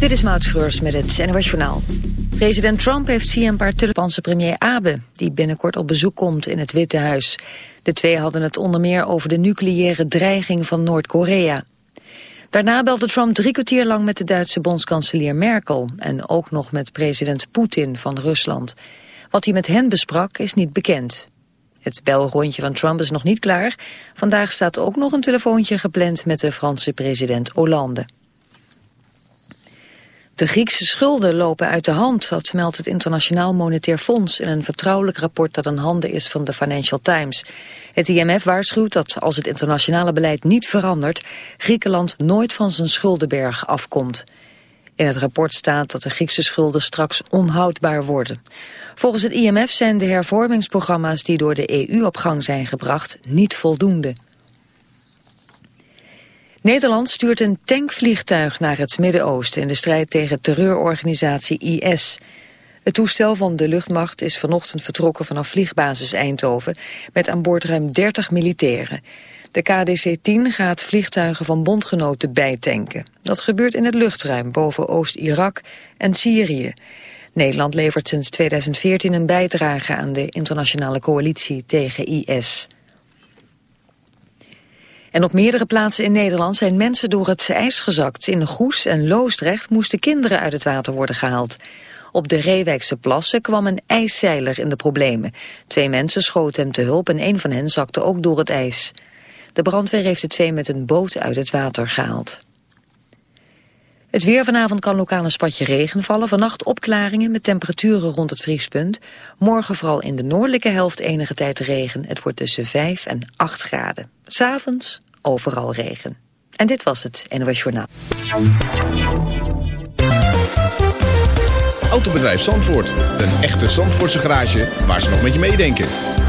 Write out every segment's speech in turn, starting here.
Dit is Maud Schreurs met het NOS Journaal. President Trump heeft via een paar premier Abe... die binnenkort op bezoek komt in het Witte Huis. De twee hadden het onder meer over de nucleaire dreiging van Noord-Korea. Daarna belde Trump drie kwartier lang met de Duitse bondskanselier Merkel... en ook nog met president Poetin van Rusland. Wat hij met hen besprak is niet bekend. Het belrondje van Trump is nog niet klaar. Vandaag staat ook nog een telefoontje gepland met de Franse president Hollande. De Griekse schulden lopen uit de hand, dat meldt het Internationaal Monetair Fonds in een vertrouwelijk rapport dat in handen is van de Financial Times. Het IMF waarschuwt dat als het internationale beleid niet verandert, Griekenland nooit van zijn schuldenberg afkomt. In het rapport staat dat de Griekse schulden straks onhoudbaar worden. Volgens het IMF zijn de hervormingsprogramma's die door de EU op gang zijn gebracht niet voldoende. Nederland stuurt een tankvliegtuig naar het Midden-Oosten in de strijd tegen terreurorganisatie IS. Het toestel van de luchtmacht is vanochtend vertrokken vanaf vliegbasis Eindhoven met aan boord ruim 30 militairen. De KDC-10 gaat vliegtuigen van bondgenoten bijtanken. Dat gebeurt in het luchtruim boven Oost-Irak en Syrië. Nederland levert sinds 2014 een bijdrage aan de internationale coalitie tegen IS. En op meerdere plaatsen in Nederland zijn mensen door het ijs gezakt. In Goes en Loosdrecht moesten kinderen uit het water worden gehaald. Op de Reewijkse plassen kwam een ijszeiler in de problemen. Twee mensen schoten hem te hulp en een van hen zakte ook door het ijs. De brandweer heeft de twee met een boot uit het water gehaald. Het weer vanavond kan lokaal een spatje regen vallen. Vannacht opklaringen met temperaturen rond het vriespunt. Morgen vooral in de noordelijke helft enige tijd regen. Het wordt tussen 5 en 8 graden. S'avonds overal regen. En dit was het NOS Journaal. Autobedrijf Zandvoort. Een echte Zandvoortse garage waar ze nog met je meedenken.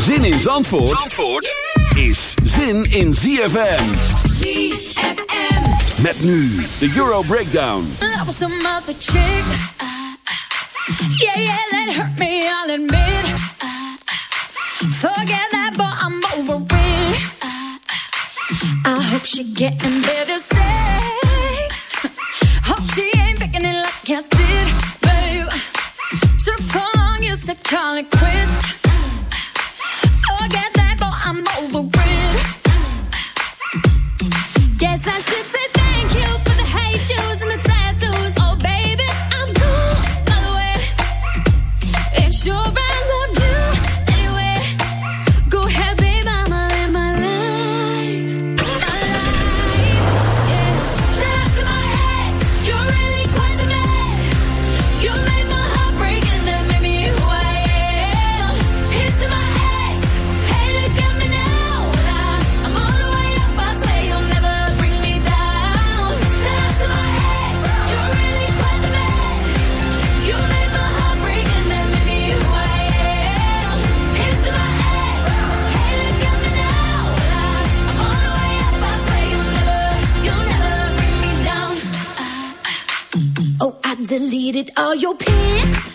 Zin in Zandvoort, Zandvoort is zin in ZFM. ZFM. Met nu de Euro Breakdown. That was some other chick. Yeah, yeah, that hurt me, I'll admit. Forget that, but I'm over it. I hope she getting better sex. Hope she ain't picking it like I did, babe. Took so long, you said call it quits. your pants.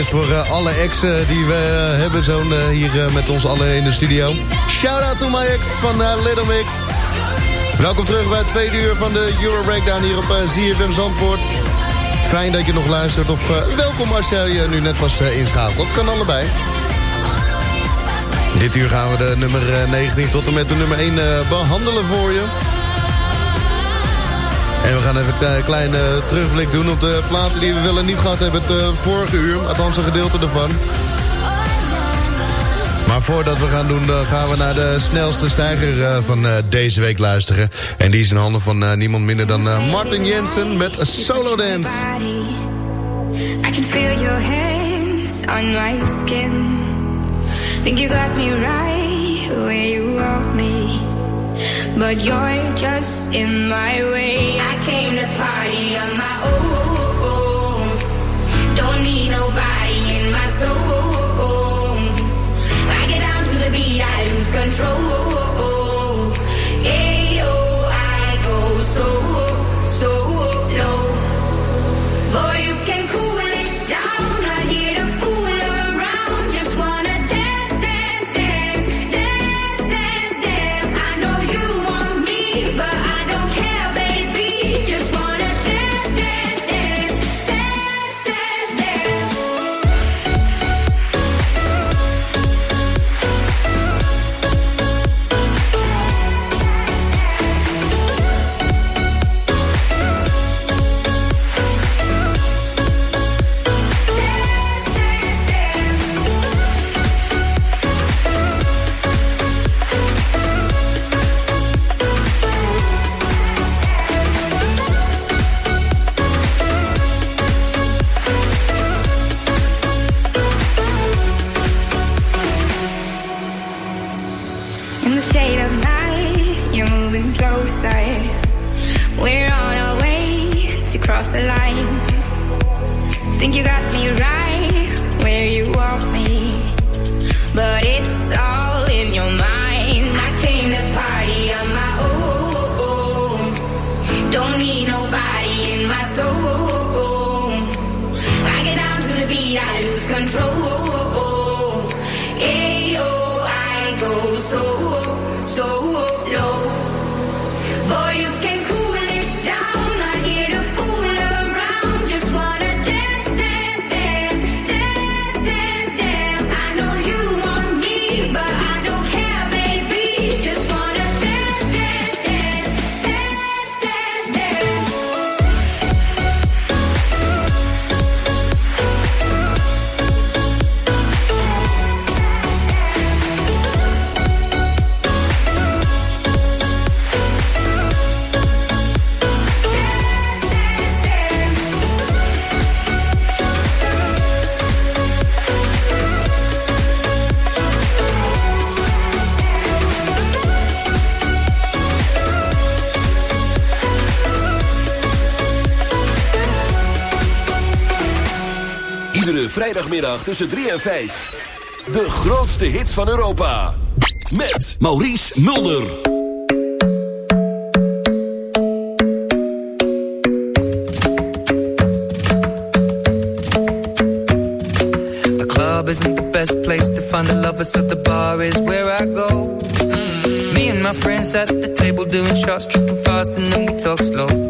Is voor eh, alle exen die we eh, hebben zo'n eh, hier met ons allen in de studio. Shout out to my ex van Little Mix. Welkom terug bij het tweede uur van de Euro Breakdown hier op ZFM Zandvoort. Fijn dat je nog luistert of welkom als jij nu net was inschakeld. Kan allebei. Dit uur gaan we de nummer eh, 19 tot en met de nummer 1 eh, behandelen voor je. En we gaan even een kleine terugblik doen op de platen die we wel en niet gehad hebben het eh, vorige uur. Althans een gedeelte ervan. Maar voordat we gaan doen, eh, gaan we naar de snelste stijger eh, van eh, deze week luisteren. En die is in handen van eh, niemand minder dan eh, Martin Jensen met Solo Dance. I can feel your hands on my skin. Think you got me right. But you're just in my way. I came to party on my own. Don't need nobody in my soul. I get down to the beat, I lose control. Vrijdagmiddag tussen 3 en 5. De grootste hits van Europa. Met Maurice Mulder. The club isn't the best place to find the lovers, so the bar is where I go. Mm. Me and my friends at the table doing shots, tripping fast, and then we talk slow.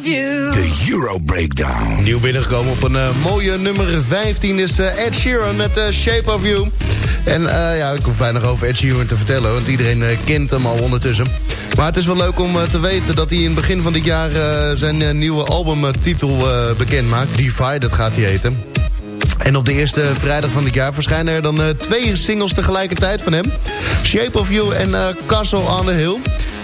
of you. De Euro Breakdown. Nieuw binnengekomen op een eh, mooie nummer 15 is eh, Ed Sheeran met eh, Shape of You. En eh, ja, ik hoef weinig over Ed Sheeran te vertellen, want iedereen kent hem al ondertussen. Maar het is wel leuk om te weten dat hij in het begin van dit jaar zijn nieuwe albumtitel bekend maakt. Divided gaat hij heten. En op de eerste vrijdag van dit jaar verschijnen er dan twee singles tegelijkertijd van hem. Shape of You en Castle on the Hill.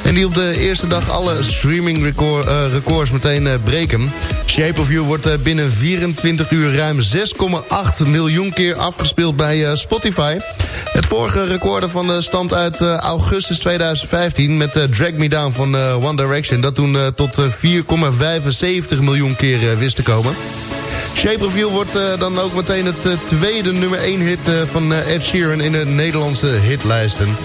En die op de eerste dag alle streaming record, eh, records meteen eh, breken. Shape of You wordt eh, binnen 24 uur ruim 6,8 miljoen keer afgespeeld bij Spotify. Het vorige record van uh, stamt uit augustus 2015 met Drag Me Down van One Direction. Dat toen tot eh, 4,75 miljoen keer wist te komen. Shape of You wordt dan ook meteen het tweede nummer 1 hit van Ed Sheeran in de Nederlandse hitlijsten.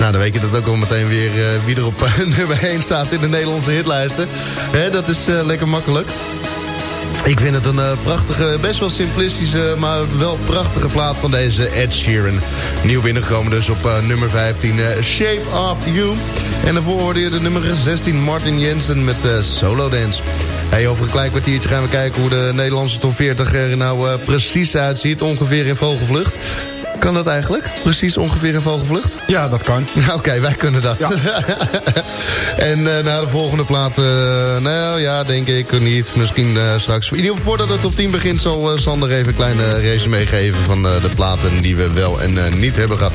Nou, dan weet je dat ook al meteen weer eh, wie er op eh, nummer 1 staat in de Nederlandse hitlijsten. Hè, dat is eh, lekker makkelijk. Ik vind het een prachtige, best wel simplistische, maar wel prachtige plaat van deze Ed Sheeran. Nieuw binnengekomen dus op nummer 15, eh, Shape of You. En daarvoor hoorde de nummer 16, Martin Jensen met Solo Dance. Hey, over een klein kwartiertje gaan we kijken hoe de Nederlandse top 40 er nou precies uitziet. Ongeveer in vogelvlucht. Kan dat eigenlijk? Precies ongeveer in vogelvlucht? Ja, dat kan. Oké, wij kunnen dat. en eh, na de volgende plaat, eh, nou ja, denk ik niet. Misschien eh, straks. In ieder geval voordat het op 10 begint... zal Sander even een kleine resume geven van eh, de platen die we wel en eh, niet hebben gehad.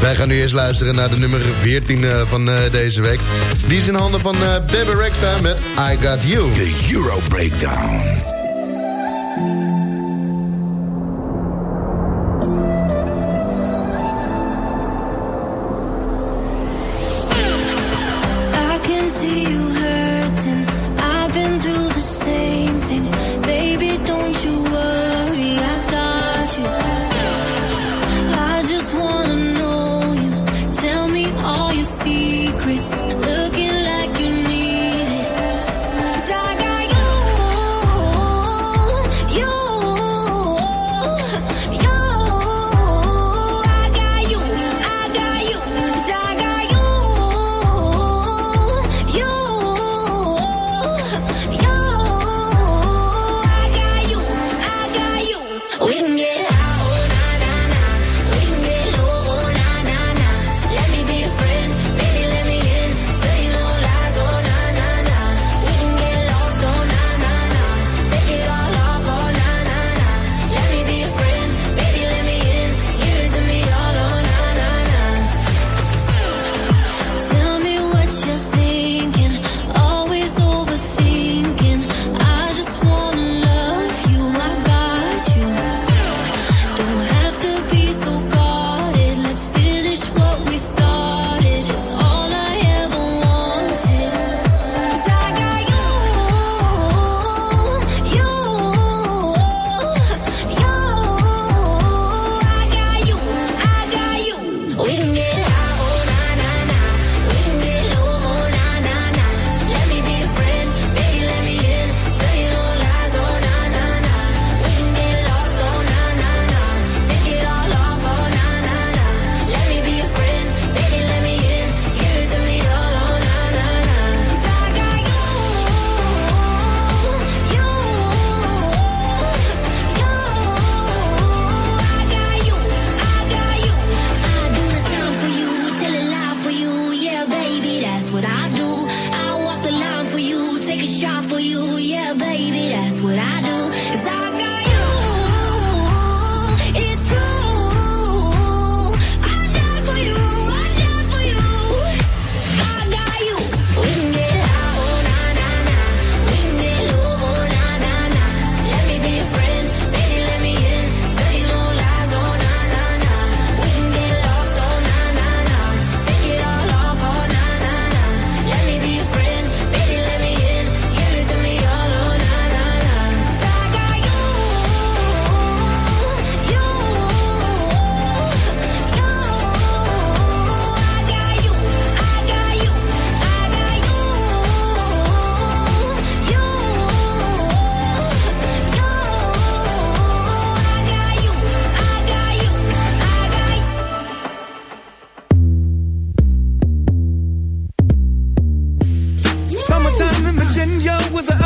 Wij gaan nu eerst luisteren naar de nummer 14 eh, van eh, deze week. Die is in handen van uh, Bebe Rexha met I Got You. De Euro Breakdown.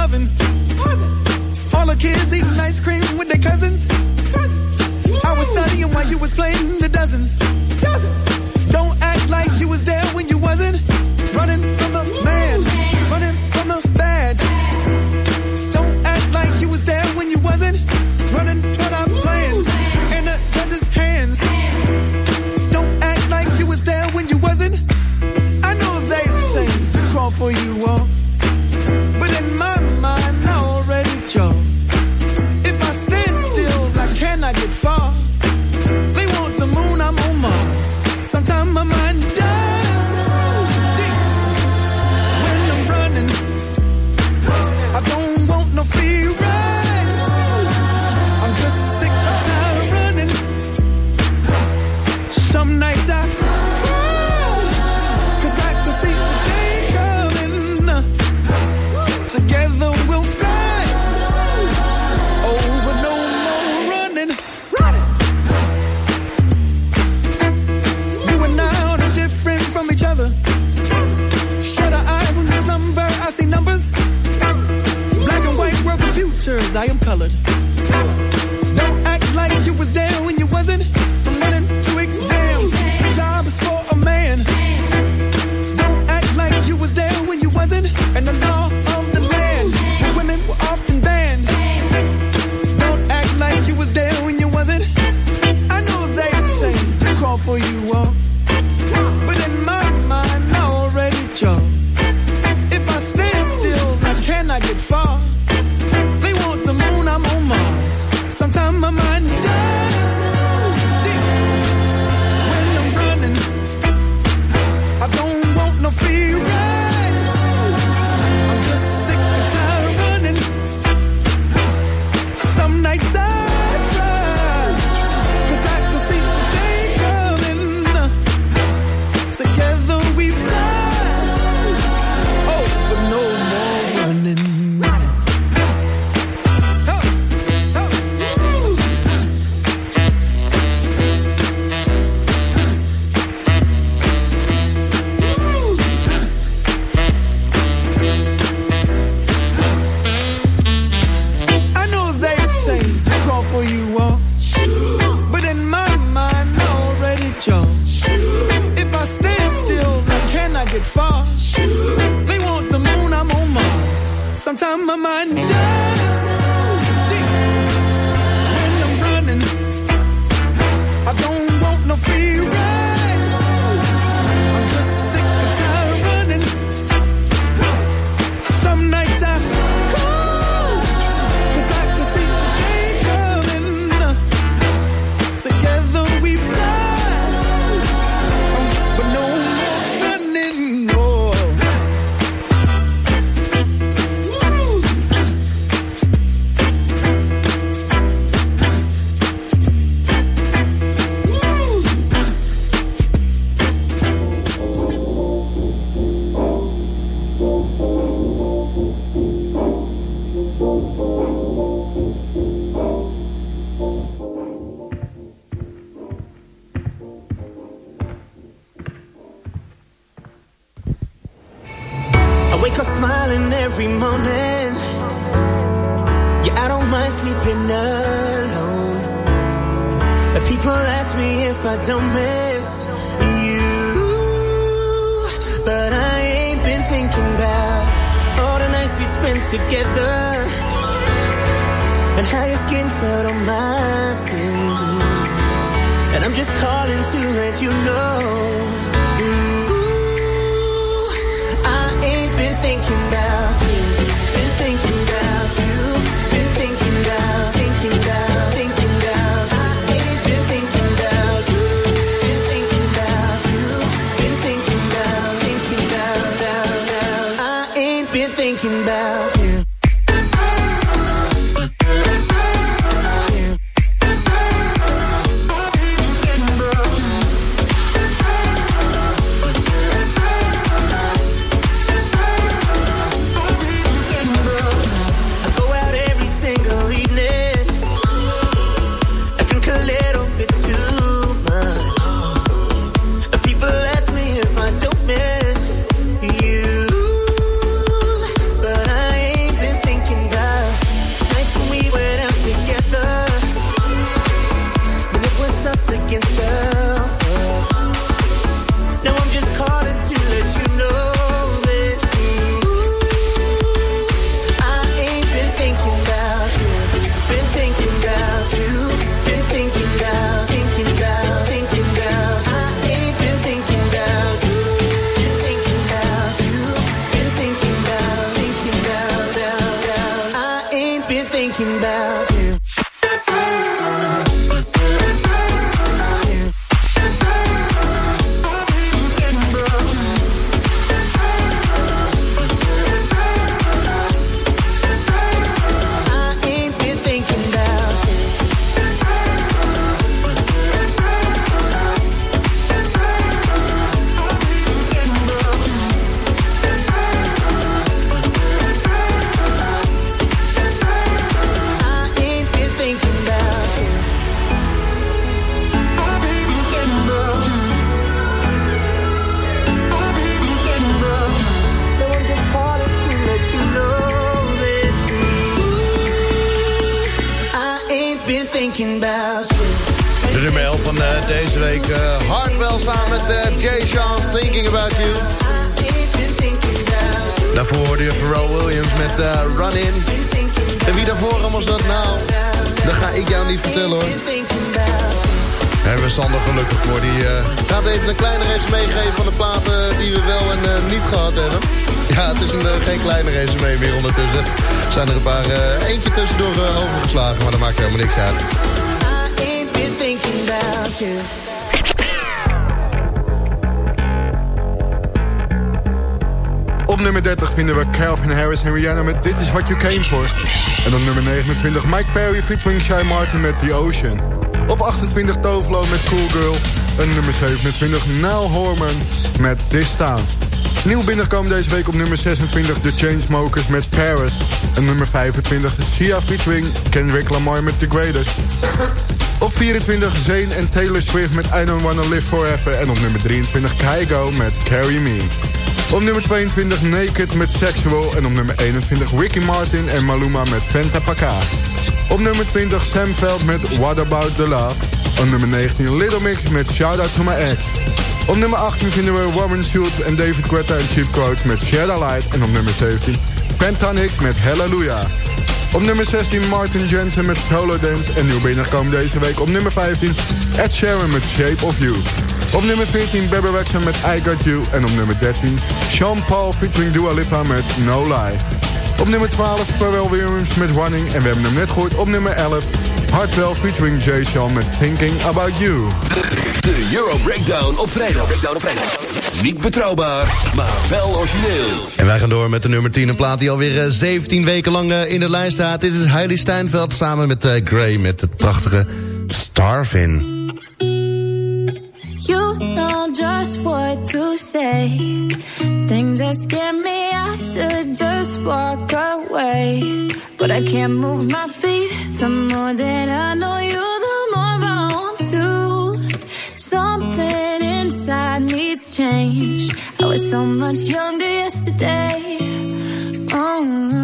loving. All the kids eating ice cream with their cousins. I was studying while you was playing the dozens. Don't act like you was there when you wasn't. smiling every morning. Yeah, I don't mind sleeping alone. People ask me if I don't miss you, but I ain't been thinking about all the nights we spent together and how your skin felt on my skin. And I'm just calling to let you know thinking about you. Been thinking about you. Been thinking about you. En Rihanna met This Is What You Came For. En op nummer 29 Mike Perry featuring Shy Martin met The Ocean. Op 28 Tovlo met Cool Girl. En nummer 27 Nile Horman met This Town. Nieuw binnengekomen deze week op nummer 26 The Chainsmokers met Paris. En nummer 25 Sia featuring Kendrick Lamar met The Greatest. Op 24 Zayn en Taylor Swift met I Don't Wanna Live Forever. En op nummer 23 Kygo met Carry Me. Op nummer 22 Naked met Sexual. En op nummer 21 Ricky Martin en Maluma met Fenta Paka. Op nummer 20 Sam Veld met What About The Love. Op nummer 19 Little Mix met Shout Out To My Ex. Op nummer 18 vinden we Warren Schultz en David Guetta en Cheap Quote met the Light. En op nummer 17 Pentanix met Hallelujah. Op nummer 16 Martin Jensen met Solo Dance. En nieuw binnengekomen deze week op nummer 15 Ed Sheeran met Shape of You. Op nummer 14 Bebe Rexha met I Got You. En op nummer 13 Sean Paul featuring Dua Lipa met No Lie. Op nummer 12 Pharrell Williams met Running. En we hebben hem net gehoord op nummer 11 Hartwell featuring Jay Sean met Thinking About You. De Euro Breakdown op vrijdag. Breakdown op vrijdag. Niet betrouwbaar, maar wel origineel. En wij gaan door met de nummer 10, een plaat die alweer eh, 17 weken lang eh, in de lijst staat. Dit is Heidi Steinfeld samen met eh, Gray met het prachtige Starvin. You know just what to say. Things that scare me, I should just walk away. But I can't move my feet. The more that I know you, the more I want to. Something inside me's changed. I was so much younger yesterday. Oh.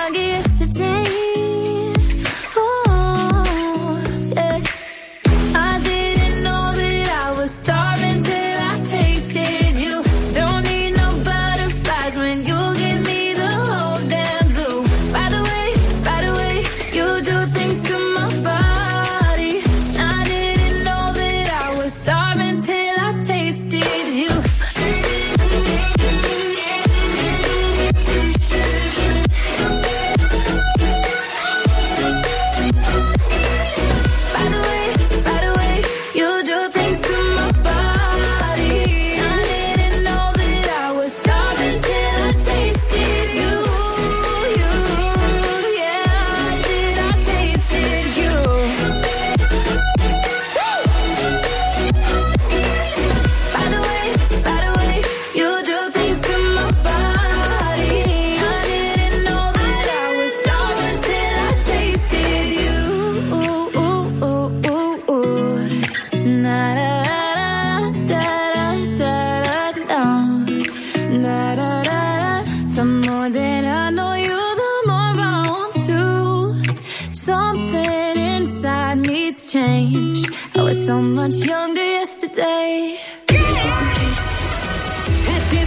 changed. I was so much younger yesterday.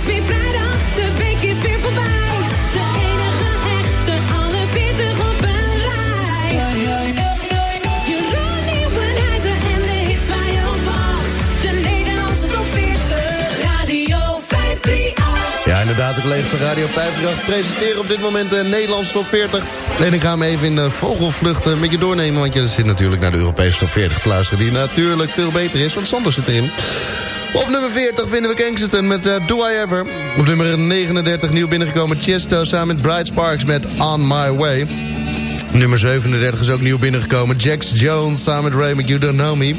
Vrijdag, inderdaad, de collega's van Radio 538 presenteren op dit moment de Nederlandse top 40. En ik ga hem even in de eh, met je doornemen... want je zit natuurlijk naar de Europese top 40 te luisteren... die natuurlijk veel beter is, want Sander zit erin. Op nummer 40 vinden we Kensington met eh, Do I Ever. Op nummer 39 nieuw binnengekomen Chesto samen met Bright Sparks met On My Way. Nummer 37 is ook nieuw binnengekomen Jax Jones samen met Ray You Don't Know Me.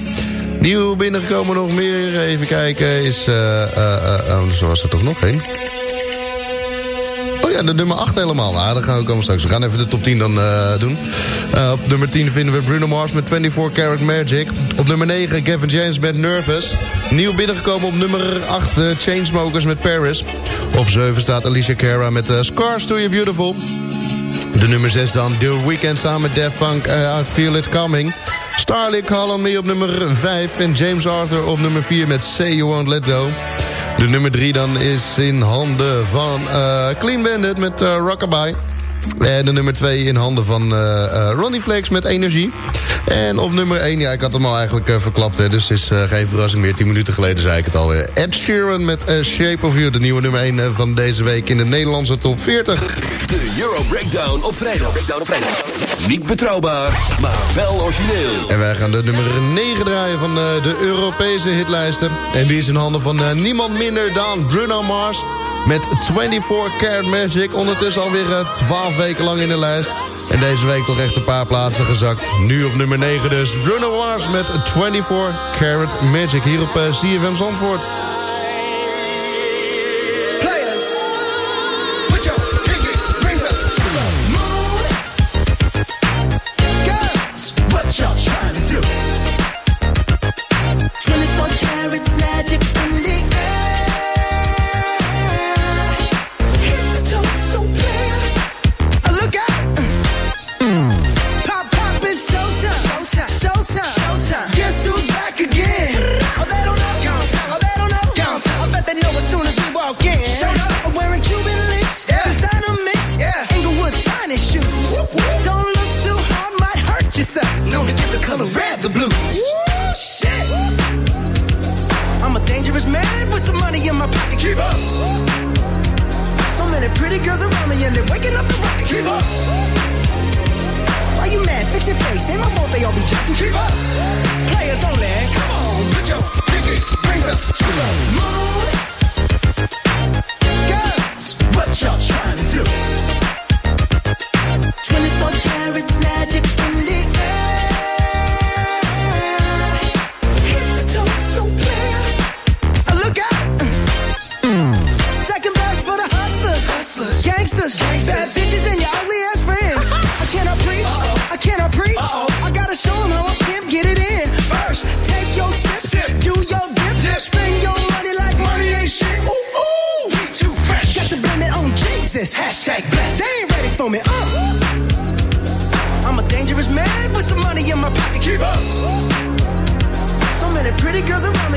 Nieuw binnengekomen nog meer, even kijken, is... eh eh eh, zo was er toch nog één. Ja, de nummer 8 helemaal. Nou, daar gaan we komen straks. We gaan even de top 10 dan eh, doen. Eh, op nummer 10 vinden we Bruno Mars met 24 Karat Magic. Op nummer 9 Gavin James met Nervous. Nieuw binnengekomen op nummer 8 de Chainsmokers met Paris. Op 7 staat Alicia Cara met eh, Scars to You Beautiful. De nummer 6 dan The Weeknd samen met Daft Punk eh, I Feel It Coming. Starlight Call On Me op nummer 5. En James Arthur op nummer 4 met Say You Won't Let Go. De nummer 3 dan is in handen van eh, Clean Bandit met eh, Rockabye. En de nummer 2 in handen van eh, Ronnie Flex met Energie. En op nummer 1, ja, ik had hem al eigenlijk verklapt, hè, dus het is eh, geen verrassing meer. 10 minuten geleden zei ik het alweer. Ed Sheeran met Shape of You, de nieuwe nummer 1 van deze week in de Nederlandse top 40. De Euro Breakdown op vrijdag. Breakdown op vrijdag. Niet betrouwbaar, maar wel origineel. En wij gaan de nummer 9 draaien van eh, de Europese hitlijsten. En die is in handen van eh, niemand minder dan Bruno Mars. Met 24 Karat Magic. Ondertussen alweer eh, 12 weken lang in de lijst. En deze week toch echt een paar plaatsen gezakt. Nu op nummer 9 dus. Bruno Mars met 24 Karat Magic. Hier op eh, CFM Zandvoort.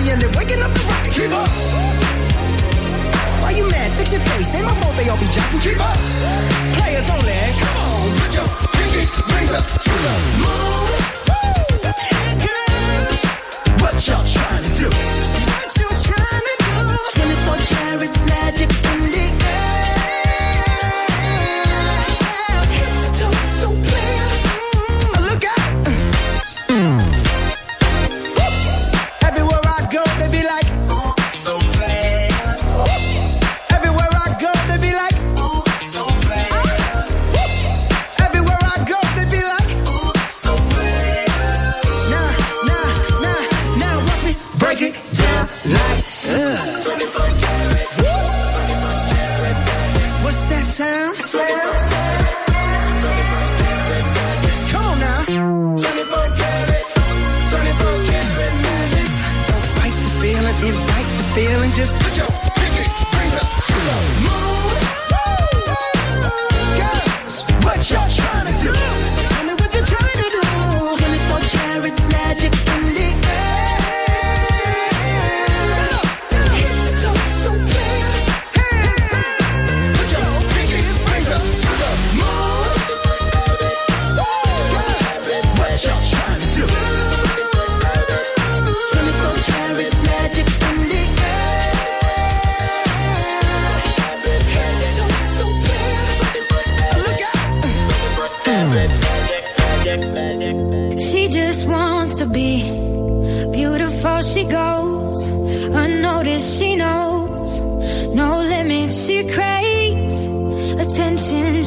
million, they're waking up the rocket. Keep up. Why you mad? Fix your face. Ain't my fault they all be jocking. Keep up. Players only. Come on, put your pinky rings up to the moon. Hey girls, what y'all trying to do? What you trying to do? 24 karat magic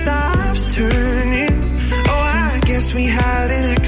stops turning, oh, I guess we had an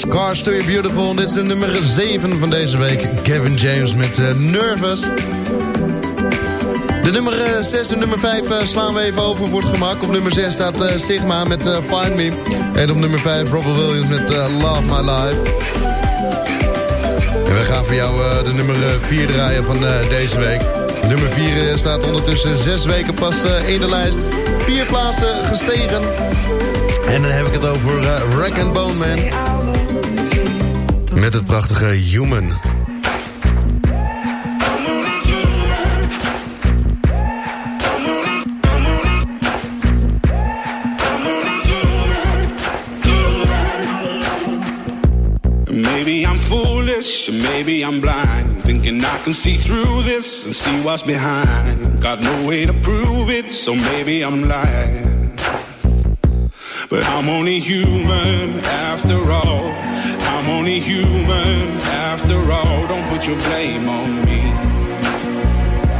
Cara, Cars to You Beautiful. Dit is de nummer 7 van deze week. Kevin James met eh, Nervous. De nummer 6 en nummer 5 eh, slaan we even over voor het gemak. Op nummer 6 staat eh, Sigma met eh, Find Me. En op nummer 5 Robert Williams met eh, Love My Life. En we gaan voor jou eh, de nummer 4 draaien van eh, deze week. Nummer 4 staat ondertussen 6 weken pas eh, in de lijst. Vier plaatsen gestegen. En dan heb ik het over uh, Rack and Bone Man. Met het prachtige Human. Maybe I'm foolish, maybe I'm blind. Thinking I can see through this and see what's behind. Got no way to prove it, so maybe I'm lying. But I'm only human after all. I'm only human after all. Don't put your blame on me.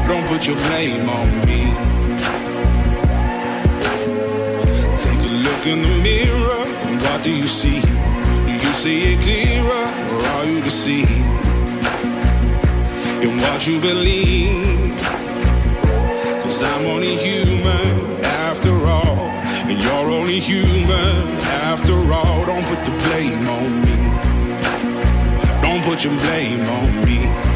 Don't put your blame on me. Take a look in the mirror. What do you see? Do you see it clearer or are you deceived in what you believe? Cause I'm only human after all. And you're only human after all. Don't put the blame on me. Put your blame on me.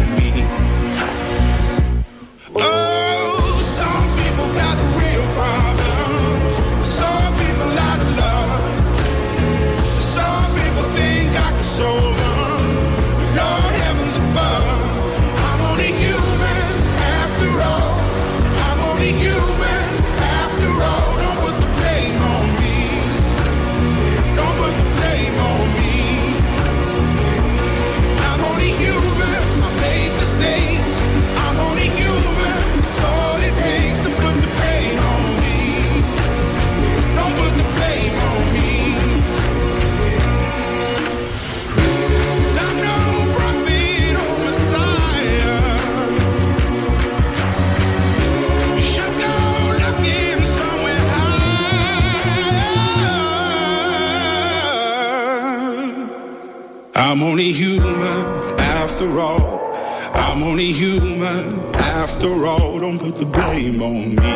I'm only human after all. I'm only human after all. Don't put the blame on me.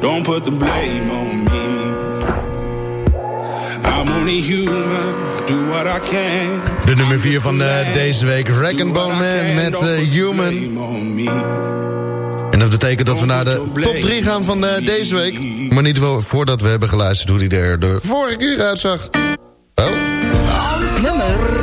Don't put the blame on me. I'm only human. Do what I can. De nummer 4 van eh, deze week, Rack and Bone Man met eh, Human. En dat betekent dat we naar de top 3 gaan van eh, deze week. Maar niet wel voordat we hebben geluisterd hoe die er de vorige keer uitzag. Nummer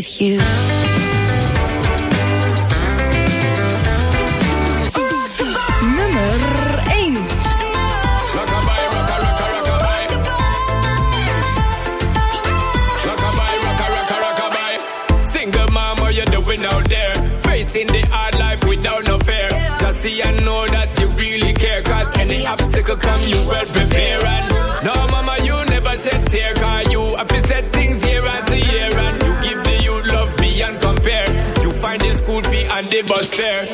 with you. The bus fare.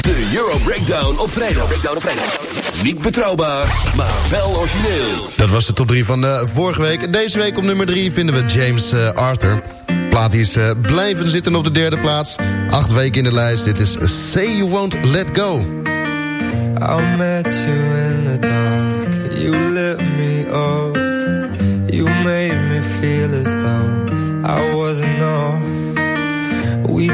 De Euro Breakdown op vrijdag. Breakdown op vrijdag. Niet betrouwbaar, maar wel origineel. Dat was de top 3 van eh, vorige week. Deze week op nummer 3 vinden we James eh, Arthur. Plaat is eh, blijven zitten op de derde plaats. Acht weken in de lijst. Dit is Say You Won't Let Go. I met you in the dark. You lit me up.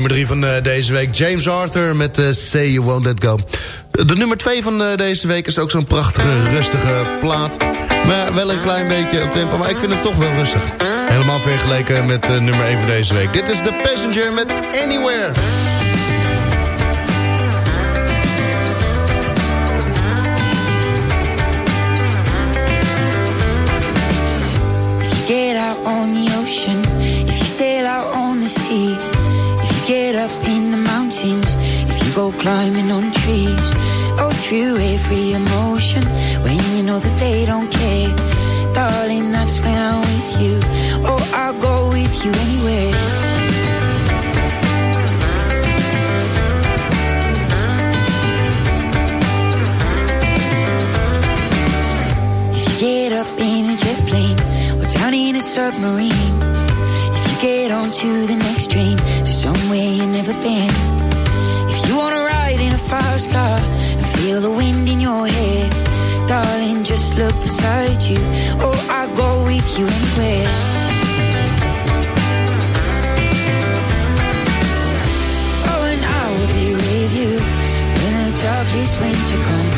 Nummer 3 van uh, deze week, James Arthur met uh, Say You Won't Let Go. De nummer 2 van uh, deze week is ook zo'n prachtige, rustige plaat. Maar wel een klein beetje op tempo, maar ik vind het toch wel rustig. Helemaal vergeleken met nummer 1 van deze week. Dit is The Passenger met Anywhere. Get out on the ocean, if you sail out on the sea, climbing on trees, oh through every emotion, when you know that they don't care, darling, that's when I'm with you. Oh, I'll go with you anywhere. If you get up in a jet plane or down in a submarine, if you get onto the next train to somewhere you've never been, fast car and feel the wind in your hair, darling, just look beside you. Oh, I'll go with you anywhere. Oh, and I will be with you when the darkest winter comes.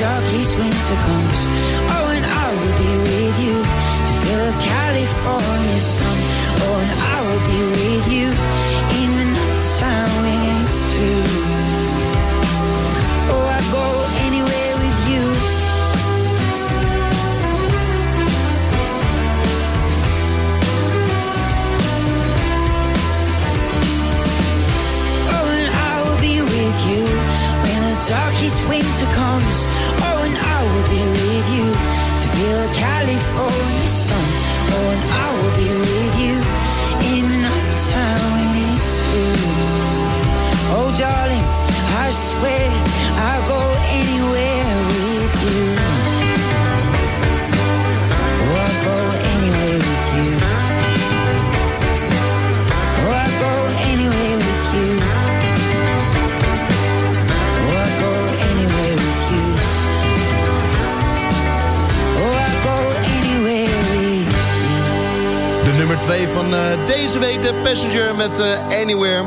Darkest winter comes. 2 van uh, deze week, de Passenger met uh, Anywhere.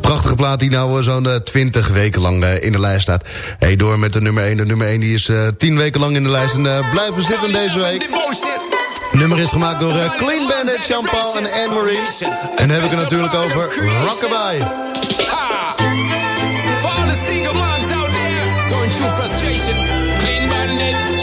Prachtige plaat die nou uh, zo'n 20 weken lang in de lijst staat. Hey, door met de nummer 1. De nummer 1 die is 10 weken lang in de lijst en blijven zitten deze week. Nummer is gemaakt door Clean Bandit, Jean-Paul en Anne-Marie. En dan heb ik het natuurlijk over Rockabye. Frustration, clean bandit,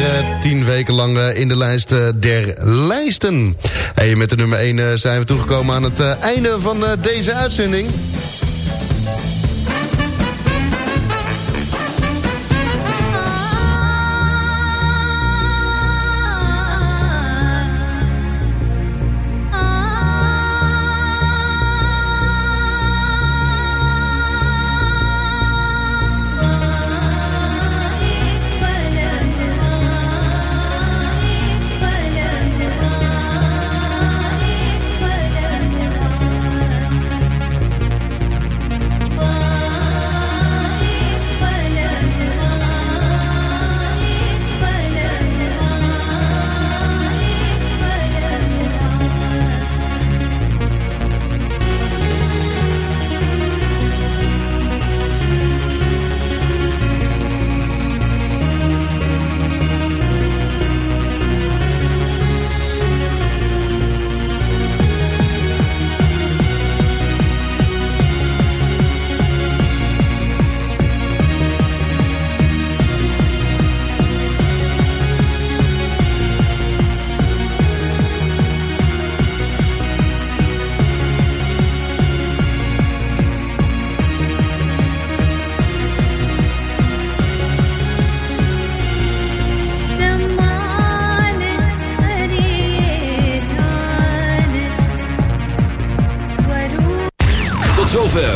Eh, tien weken lang eh, in de lijst eh, der lijsten. Hey, met de nummer 1 zijn we toegekomen aan het einde van deze uitzending.